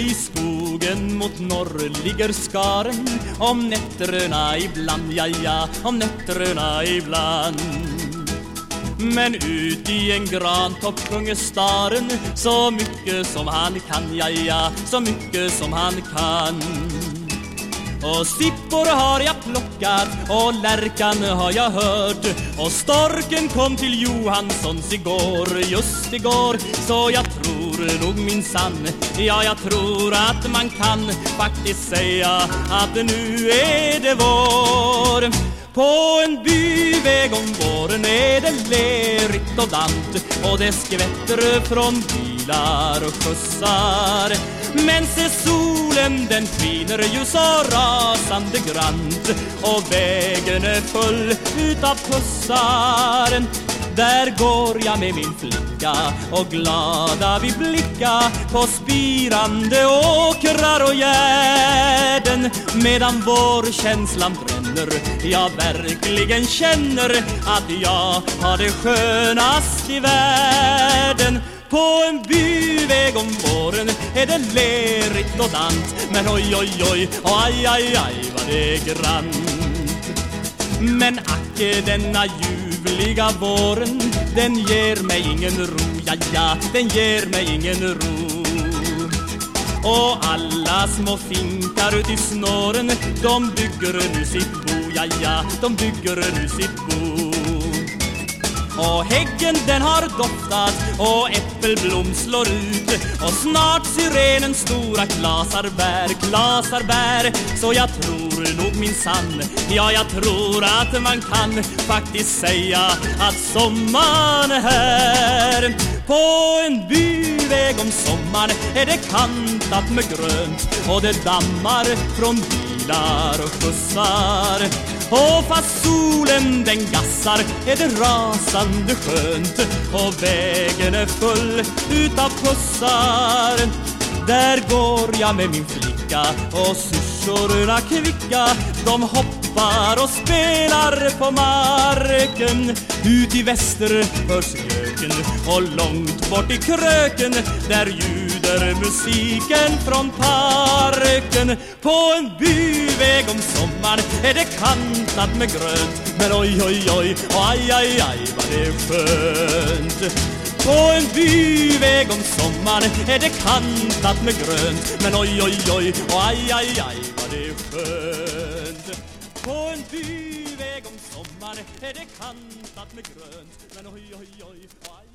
I skogen mot norr ligger skaren. Om nätterna ibland, ja ja, om nätterna ibland. Men ut i en grantopp sjunger staren Så mycket som han kan, ja ja, så mycket som han kan. Och sippor har jag plockat och lärkan har jag hört. Och storken kom till Johanssons igår, just igår Så jag tror nog min sann, ja jag tror att man kan faktiskt säga att nu är det vår. På en byväg om våren är det lerigt och dant och det skvätter från bilar och skjutsar. Men se solen den skiner ju så rasande grant Och vägen är full utav pussar där går jag med min flicka och glada vi blicka på spirande åkrar och gärden. Medan vår känslan bränner jag verkligen känner att jag har det skönast i världen. På en byväg om våren är det lerigt och dant Men oj, oj, oj, aj, aj, aj vad det är grant. Men acke denna ljuvliga våren Den ger mig ingen ro, ja, ja, den ger mig ingen ro. Och alla små finkar ut i snåren De bygger nu sitt bo, ja ja, de bygger nu sitt bo och häggen den har doftat. Och äppelblom slår ut. Och snart syrenen stora klasar bär, klasar bär Så jag tror nog min sann, ja jag tror att man kan faktiskt säga att sommaren är här. På en byväg om sommaren är det kantat med grönt. Och det dammar från byn bilar och skjutsar och fast solen den gassar är det rasande skönt. Och vägen är full utav pussar. Där går jag med min flicka och syrsorna kvicka De hoppar och spelar på marken. Ut i väster hörs göken och långt bort i kröken. Där ljuder musiken från parken På en byväg om sommaren är det kantat med grönt Men oj, oj, oj, och aj, aj, aj vad det är skönt på en byväg om sommaren är det kantat med grönt Men oj, oj, oj, och aj, aj, aj vad det är skönt På en byväg om sommaren är det kantat med grönt Men oj, oj, oj, och aj